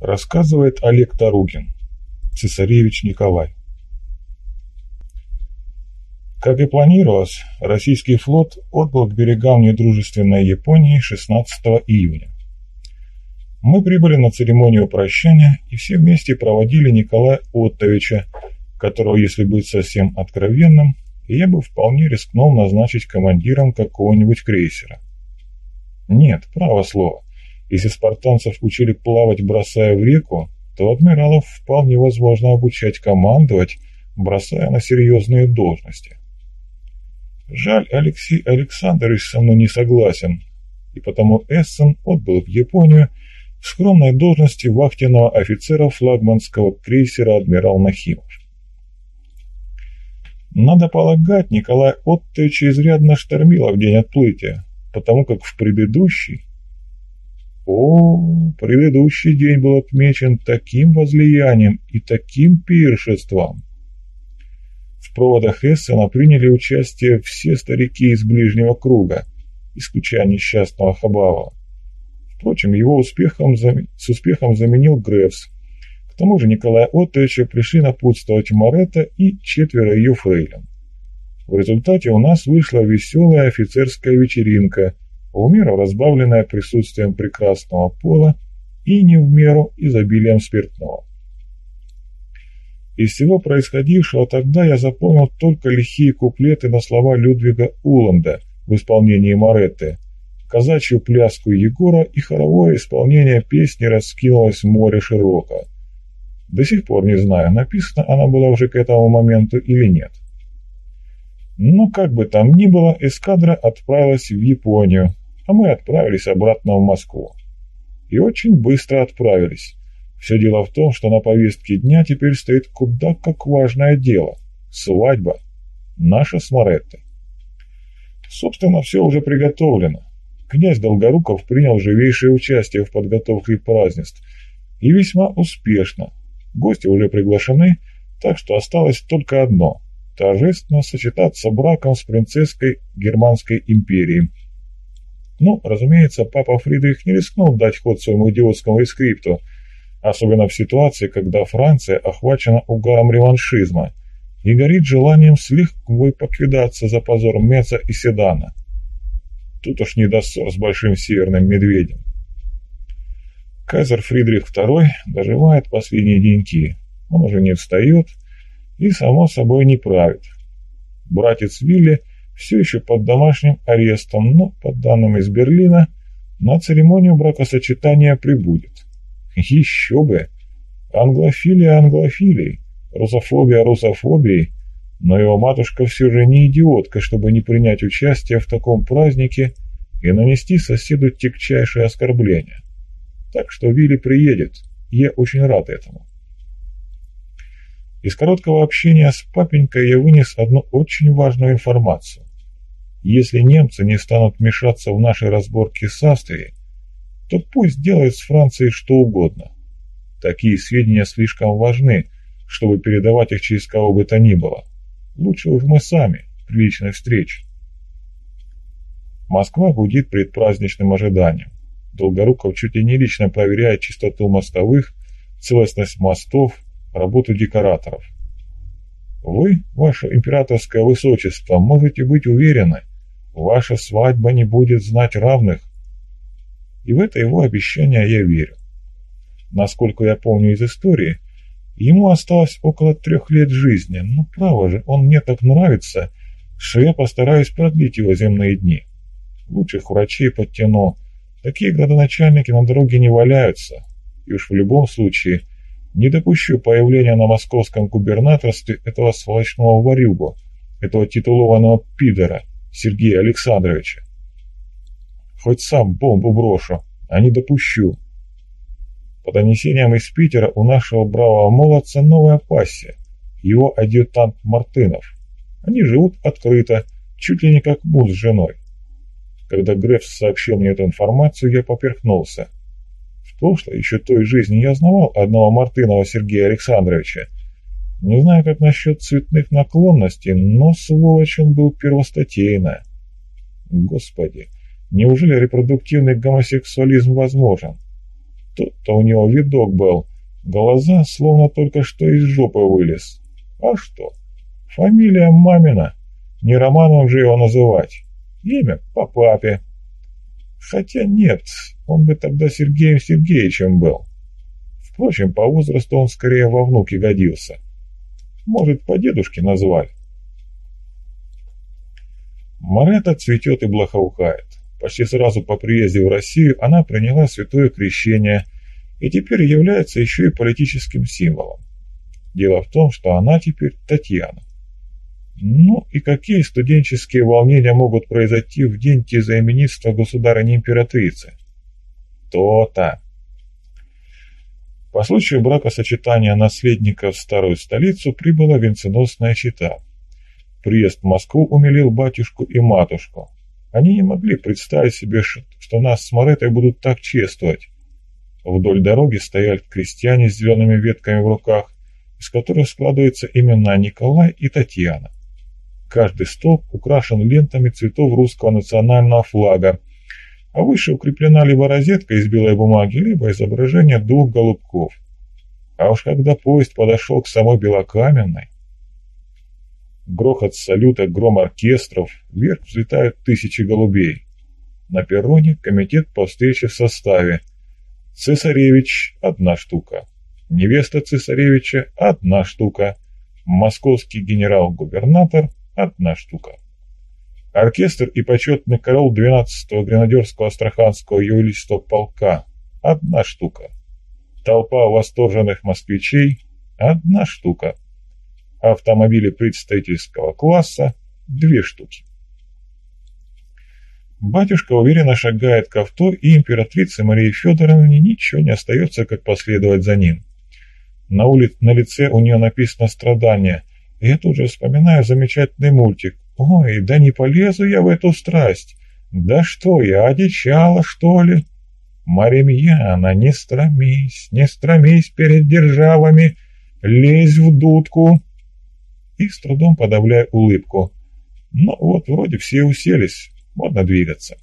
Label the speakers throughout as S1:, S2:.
S1: Рассказывает Олег Таругин, цесаревич Николай. Как и планировалось, российский флот отбыл к берегам недружественной Японии 16 июня. Мы прибыли на церемонию прощания и все вместе проводили Николая Оттовича, которого, если быть совсем откровенным, я бы вполне рискнул назначить командиром какого-нибудь крейсера. Нет, право слово. Если спартанцев учили плавать, бросая в реку, то адмиралов вполне возможно обучать командовать, бросая на серьезные должности. Жаль, Алексей Александрович со мной не согласен, и потому Эссен отбыл в Японию в скромной должности вахтенного офицера флагманского крейсера «Адмирал Нахимов». Надо полагать, Николай Оттович изрядно штормило в день отплытия, потому как в предыдущий... О, предыдущий день был отмечен таким возлиянием и таким пиршеством. В проводах Эссена приняли участие все старики из ближнего круга, исключая несчастного Хабалова. Впрочем, его успехом, с успехом заменил Грефс. К тому же Николая Оттовича пришли напутствовать Моретта и четверо ее фрейлин. В результате у нас вышла веселая офицерская вечеринка, в меру разбавленная присутствием прекрасного пола и не в меру изобилием спиртного. Из всего происходившего тогда я запомнил только лихие куплеты на слова Людвига Уланда в исполнении Моретты, казачью пляску Егора и хоровое исполнение песни раскинулось море широко. До сих пор не знаю, написана она была уже к этому моменту или нет. Но как бы там ни было, эскадра отправилась в Японию, а мы отправились обратно в Москву. И очень быстро отправились. Все дело в том, что на повестке дня теперь стоит куда как важное дело – свадьба. Наша с Мореттой. Собственно, все уже приготовлено. Князь Долгоруков принял живейшее участие в подготовке празднеств. И весьма успешно. Гости уже приглашены, так что осталось только одно – торжественно сочетаться браком с принцесской Германской империи. Ну, разумеется, папа Фридрих не рискнул дать ход своему идиотскому рескрипту, особенно в ситуации, когда Франция охвачена угаром реваншизма и горит желанием с лихвой покидаться за позор Меца и Седана. Тут уж не до ссор с большим северным медведем. Кайзер Фридрих II доживает последние деньки. Он уже не встает, и, само собой, не правит. Братец Вилли все еще под домашним арестом, но, по данным из Берлина, на церемонию бракосочетания прибудет. Еще бы! Англофилия англофилией, русофобия русофобией, но его матушка все же не идиотка, чтобы не принять участие в таком празднике и нанести соседу тягчайшее оскорбление. Так что Вилли приедет, я очень рад этому. Из короткого общения с папенькой я вынес одну очень важную информацию. Если немцы не станут мешаться в наши разборки с Австрией, то пусть делают с Францией что угодно. Такие сведения слишком важны, чтобы передавать их через кого бы то ни было. Лучше уж мы сами, при личной встрече. Москва гудит предпраздничным ожиданием. Долгоруков чуть ли не лично проверяет чистоту мостовых, целостность мостов, работу декораторов. Вы, ваше императорское высочество, можете быть уверены, ваша свадьба не будет знать равных. И в это его обещание я верю. Насколько я помню из истории, ему осталось около трех лет жизни, но право же, он мне так нравится, что я постараюсь продлить его земные дни. Лучших врачей подтяну. Такие градоначальники на дороге не валяются. И уж в любом случае – не допущу появления на московском губернаторстве этого сволочного ворюгу, этого титулованного пидора Сергея Александровича. Хоть сам бомбу брошу, а не допущу. По донесениям из Питера у нашего бравого молодца новая пассия, его адъютант Мартынов. Они живут открыто, чуть ли не как муж с женой. Когда Грефс сообщил мне эту информацию, я поперхнулся прошлой, еще той жизни, я знавал одного Мартынова Сергея Александровича. Не знаю, как насчет цветных наклонностей, но сволочь он был первостатейная. Господи, неужели репродуктивный гомосексуализм возможен? Тот-то у него видок был. Глаза словно только что из жопы вылез. А что? Фамилия мамина. Не Романом же его называть. Имя по папе. Хотя нет, он бы тогда Сергеем Сергеевичем был. Впрочем, по возрасту он скорее во внуке годился. Может, по дедушке назвали. Марета цветет и благоухает. Почти сразу по приезде в Россию она приняла святое крещение и теперь является еще и политическим символом. Дело в том, что она теперь Татьяна. Ну и какие студенческие волнения могут произойти в день тезаименитства государыни-императрицы? То-то. По случаю бракосочетания наследника в старую столицу прибыла венценосная чита. Приезд в Москву умилил батюшку и матушку. Они не могли представить себе, что нас с Моретой будут так чествовать. Вдоль дороги стояли крестьяне с зелеными ветками в руках, из которых складываются имена Николай и Татьяна. Каждый столб украшен лентами цветов русского национального флага, а выше укреплена либо розетка из белой бумаги, либо изображение двух голубков. А уж когда поезд подошел к самой Белокаменной, грохот салюта, гром оркестров, вверх взлетают тысячи голубей. На перроне комитет по встрече в составе. Цесаревич – одна штука. Невеста цесаревича – одна штука. Московский генерал-губернатор Одна штука. Оркестр и почетный караул 12-го гренадерского астраханского ювелистого полка. Одна штука. Толпа восторженных москвичей. Одна штука. Автомобили представительского класса. Две штуки. Батюшка уверенно шагает к авто, и императрице Марии Федоровне ничего не остается, как последовать за ним. На, улице, на лице у нее написано «Страдание», я тут же вспоминаю замечательный мультик. Ой, да не полезу я в эту страсть. Да что я, одичала, что ли? Маримьяна, не стромись, не стромись перед державами, лезь в дудку. И с трудом подавляю улыбку. Ну вот, вроде все уселись, можно двигаться.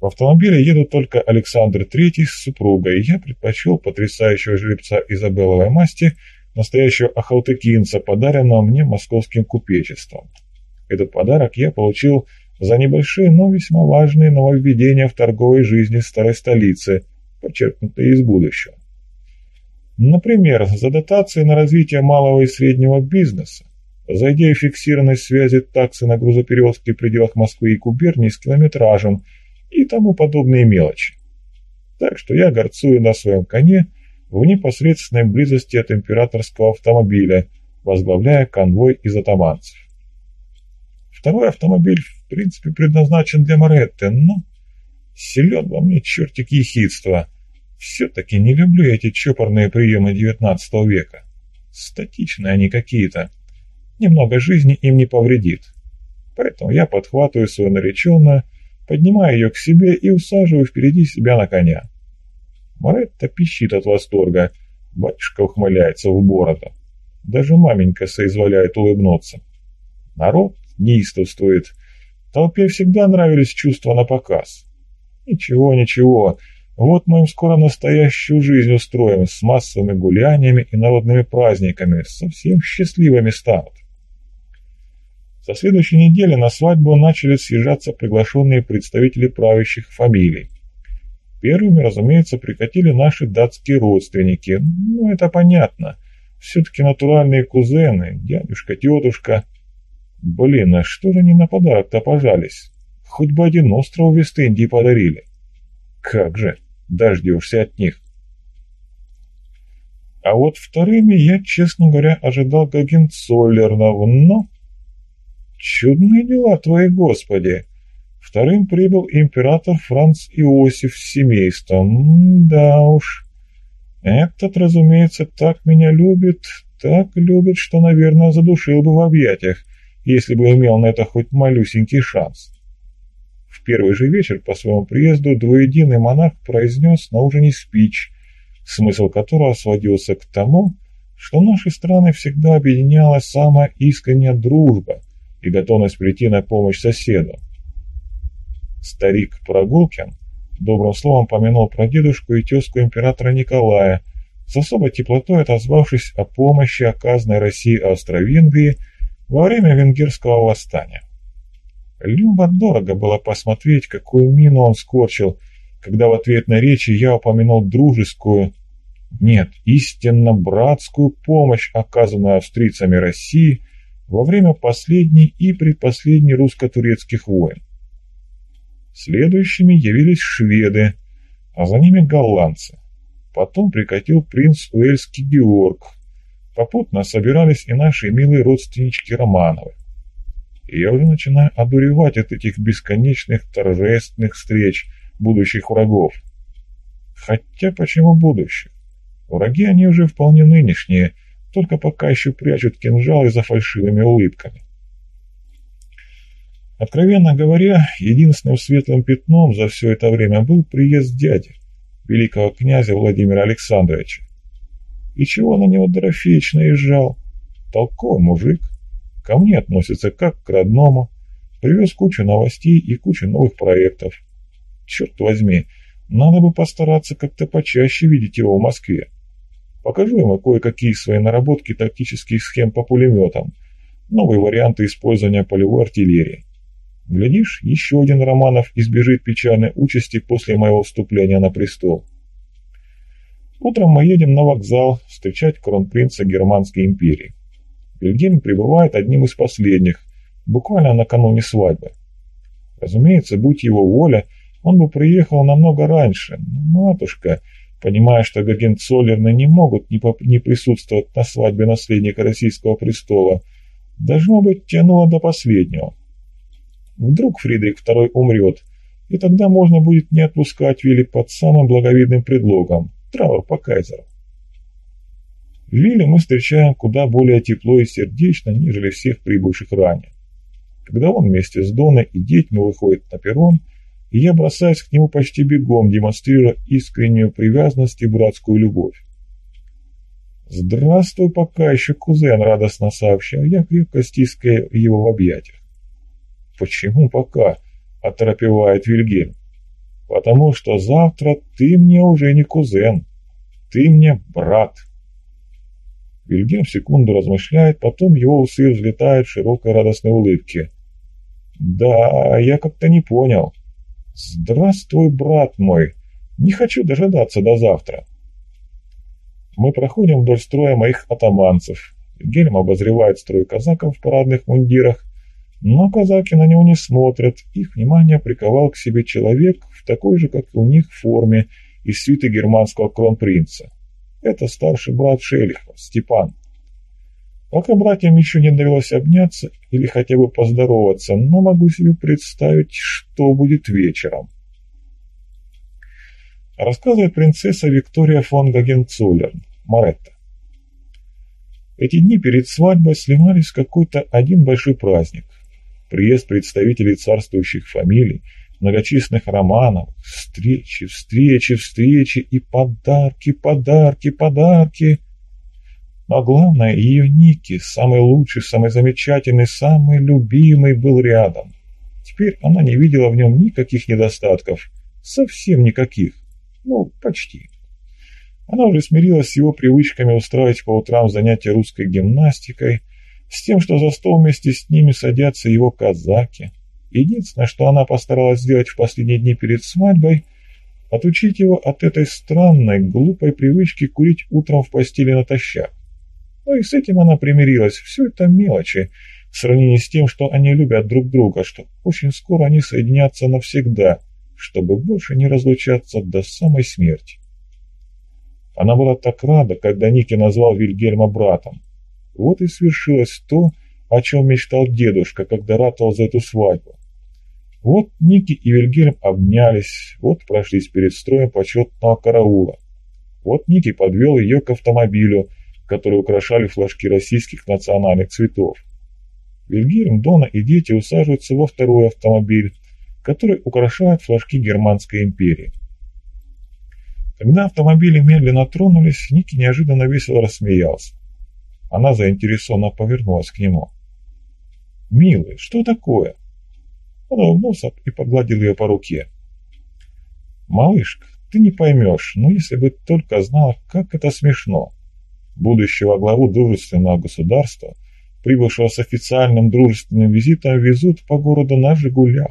S1: В автомобиле едут только Александр Третий с супругой, я предпочел потрясающего жеребца Изабелловой масти – настоящего ахалтыкинца, подаренного мне московским купечеством. Этот подарок я получил за небольшие, но весьма важные нововведения в торговой жизни старой столицы, подчеркнутые из будущего. Например, за дотации на развитие малого и среднего бизнеса, за идею фиксированной связи таксы на грузоперевозки в пределах Москвы и губернии с километражем и тому подобные мелочи. Так что я горцую на своем коне в непосредственной близости от императорского автомобиля, возглавляя конвой из атаманцев. Второй автомобиль, в принципе, предназначен для Моретты, но силен во мне чертик ехидства. Все-таки не люблю эти чопорные приемы XIX века. Статичные они какие-то. Немного жизни им не повредит. Поэтому я подхватываю свою нареченную, поднимаю ее к себе и усаживаю впереди себя на коня. Маретта пищит от восторга. Батюшка ухмыляется в бороду. Даже маменька соизволяет улыбнуться. Народ неистовствует. Толпе всегда нравились чувства на показ. Ничего, ничего. Вот мы им скоро настоящую жизнь устроим с массовыми гуляниями и народными праздниками. Совсем счастливыми станут. Со следующей недели на свадьбу начали съезжаться приглашенные представители правящих фамилий. Первыми, разумеется, прикатили наши датские родственники. Ну, это понятно. Все-таки натуральные кузены, дядюшка, тетушка. Блин, а что же они на подарок-то пожались? Хоть бы один остров Вест-Индии подарили. Как же, дождешься от них. А вот вторыми я, честно говоря, ожидал Гагенцоллернов, но... Чудные дела твои, Господи! Вторым прибыл император Франц Иосиф с семейством. Да уж. Этот, разумеется, так меня любит, так любит, что, наверное, задушил бы в объятиях, если бы имел на это хоть малюсенький шанс. В первый же вечер по своему приезду двуединый монарх произнес на ужине спич, смысл которого сводился к тому, что наши страны всегда объединяла самая искренняя дружба и готовность прийти на помощь соседу. Старик Прогулкин Добрым словом помянул про дедушку и тезку императора Николая, с особой теплотой отозвавшись о помощи, оказанной России Австро-Венгрии во время венгерского восстания. Любо дорого было посмотреть, какую мину он скорчил, когда в ответ на речи я упомянул дружескую, нет, истинно братскую помощь, оказанную австрийцами России во время последней и предпоследней русско-турецких войн. Следующими явились шведы, а за ними голландцы. Потом прикатил принц Уэльский Георг. Попутно собирались и наши милые родственнички Романовы. И я уже начинаю одуревать от этих бесконечных торжественных встреч будущих врагов. Хотя почему будущих? Враги они уже вполне нынешние, только пока еще прячут кинжалы за фальшивыми улыбками. Откровенно говоря, единственным светлым пятном за все это время был приезд дяди, великого князя Владимира Александровича. И чего на него Дорофеич наезжал? Толковый мужик, ко мне относится как к родному, привез кучу новостей и кучу новых проектов. Черт возьми, надо бы постараться как-то почаще видеть его в Москве. Покажу ему кое-какие свои наработки тактических схем по пулеметам, новые варианты использования полевой артиллерии. Глядишь, еще один Романов избежит печальной участи после моего вступления на престол. Утром мы едем на вокзал встречать кронпринца Германской империи. Вильгельм прибывает одним из последних, буквально накануне свадьбы. Разумеется, будь его воля, он бы приехал намного раньше, но матушка Понимая, что Гогенцоллерны не могут не, не присутствовать на свадьбе наследника российского престола, должно быть, тянуло до последнего. Вдруг Фридрих II умрет, и тогда можно будет не отпускать Вилли под самым благовидным предлогом – траур по кайзеру. Вилли мы встречаем куда более тепло и сердечно, нежели всех прибывших ранее. Когда он вместе с Доной и детьми выходит на перрон – и я бросаюсь к нему почти бегом, демонстрируя искреннюю привязанность и братскую любовь. «Здравствуй, пока еще кузен!» — радостно сообщаю я, крепко стиская его в объятиях. «Почему пока?» — оторопевает Вильгельм. «Потому что завтра ты мне уже не кузен, ты мне брат». Вильгельм секунду размышляет, потом его усы взлетают в широкой радостной улыбке. «Да, я как-то не понял». «Здравствуй, брат мой! Не хочу дожидаться до завтра!» Мы проходим вдоль строя моих атаманцев. Гельм обозревает строй казаков в парадных мундирах, но казаки на него не смотрят, их внимание приковал к себе человек в такой же, как и у них, форме из свиты германского кронпринца. Это старший брат Шелихова, Степан. Пока братьям еще не довелось обняться или хотя бы поздороваться, но могу себе представить, что будет вечером. Рассказывает принцесса Виктория фон Гагенцоллерн, Моретта. Эти дни перед свадьбой сливались в какой-то один большой праздник. Приезд представителей царствующих фамилий, многочисленных романов, встречи, встречи, встречи и подарки, подарки, подарки. А главное, ее Ники, самый лучший, самый замечательный, самый любимый, был рядом. Теперь она не видела в нем никаких недостатков. Совсем никаких. Ну, почти. Она уже смирилась с его привычками устраивать по утрам занятия русской гимнастикой, с тем, что за стол вместе с ними садятся его казаки. Единственное, что она постаралась сделать в последние дни перед свадьбой – отучить его от этой странной, глупой привычки курить утром в постели натощак. Ну и с этим она примирилась. Все это мелочи в сравнении с тем, что они любят друг друга, что очень скоро они соединятся навсегда, чтобы больше не разлучаться до самой смерти. Она была так рада, когда Ники назвал Вильгельма братом. Вот и свершилось то, о чем мечтал дедушка, когда ратовал за эту свадьбу. Вот Ники и Вильгельм обнялись, вот прошлись перед строем почетного караула. Вот Ники подвел ее к автомобилю, которые украшали флажки российских национальных цветов. Вильгельм, Дона и дети усаживаются во второй автомобиль, который украшает флажки Германской империи. Когда автомобили медленно тронулись, Ники неожиданно весело рассмеялся. Она заинтересованно повернулась к нему. «Милый, что такое?» Он улыбнулся и погладил ее по руке. Малышка, ты не поймешь, но если бы только знала, как это смешно. Будущего главу дружественного государства, прибывшего с официальным дружественным визитом, везут по городу на «Жигулях».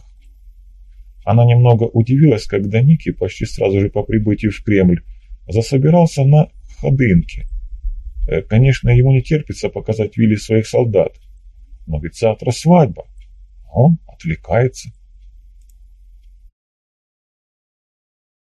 S1: Она немного удивилась, когда Ники, почти сразу же по прибытию в Кремль, засобирался на ходынке. Э, конечно, ему не терпится показать Вилли своих солдат, но ведь завтра свадьба. Он отвлекается.